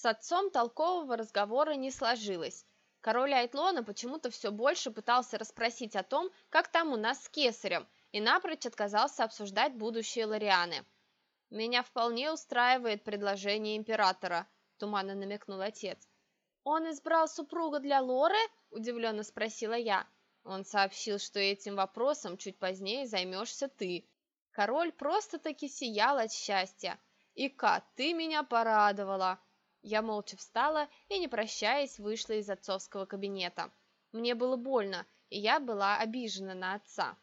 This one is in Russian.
С отцом толкового разговора не сложилось. Король Айтлона почему-то все больше пытался расспросить о том, как там у нас с кесарем, и напрочь отказался обсуждать будущее Лорианы. «Меня вполне устраивает предложение императора», – туманно намекнул отец. «Он избрал супруга для Лоры?» – удивленно спросила я. Он сообщил, что этим вопросом чуть позднее займешься ты. Король просто-таки сиял от счастья. «Ика, ты меня порадовала!» Я молча встала и, не прощаясь, вышла из отцовского кабинета. Мне было больно, и я была обижена на отца.